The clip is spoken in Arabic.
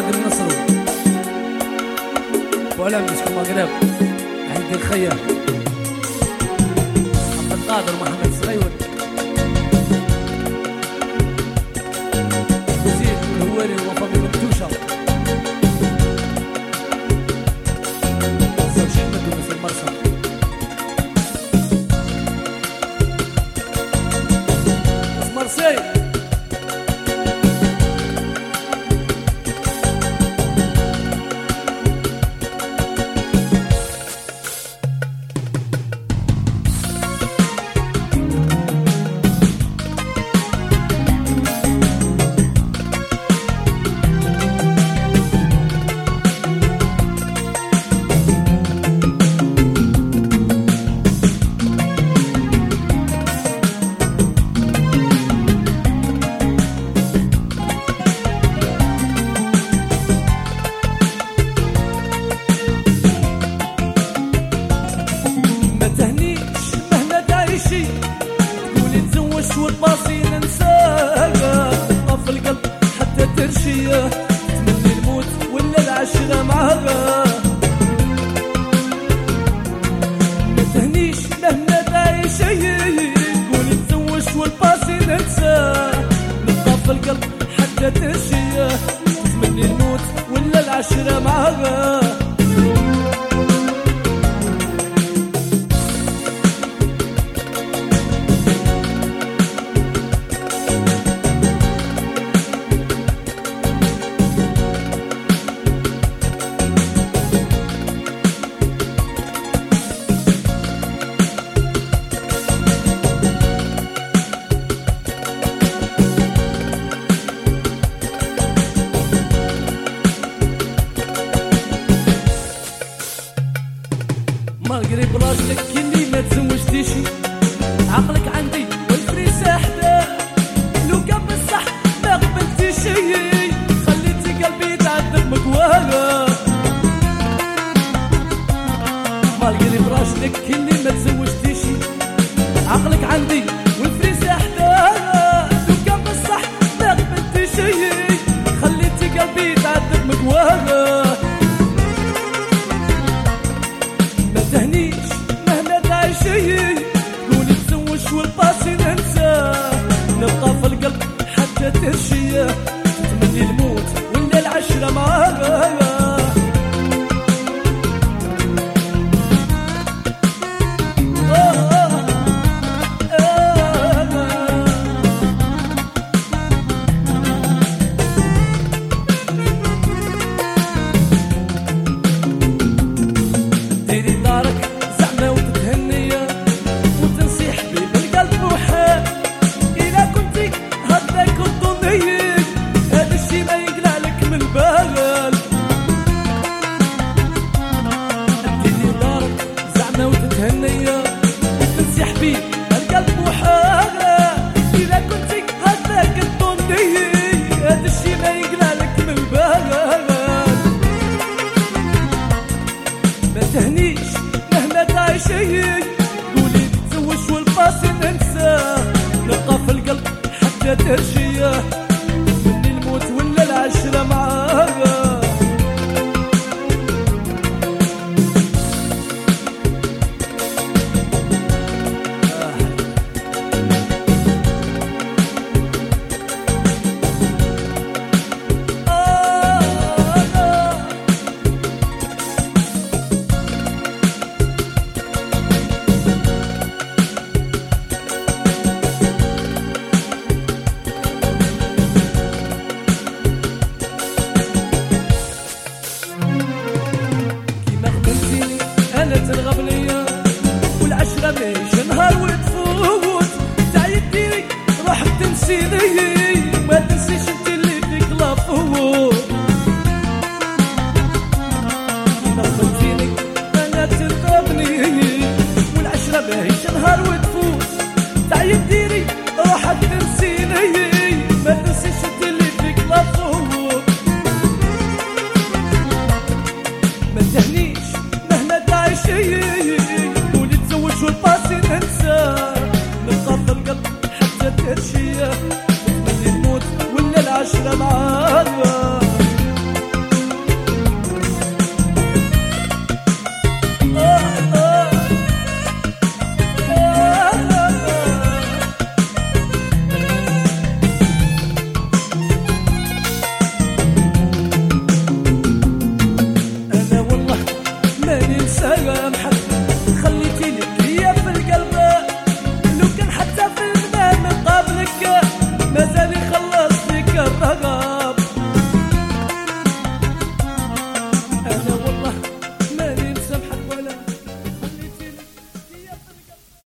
طاق النصر. ولا مش المغرب عند الخيام عبد القادر محمد سليون وزيد الهواري قريب راسك اللي ما تزوجتيش. عقلك عندي والفريسة حدا لو كان بصح ما قبلتيش. خليتي قلبي يتعذب مقواها ما قريب راسك اللي ما تزوجتيش. عقلك عندي وتنصيح بي بالقلب وحال إذا كنتي هداك الظنية هذا الشي ما يقلع لك من البال ما تهنيش مهما تعيشي قولي تزوج والباصي ننساه نبقى القلب حتى ترشيه ماهيش نهار وتفوت تعيديني روحك تنسيني. كرشية من الموت ولا العشرة معايا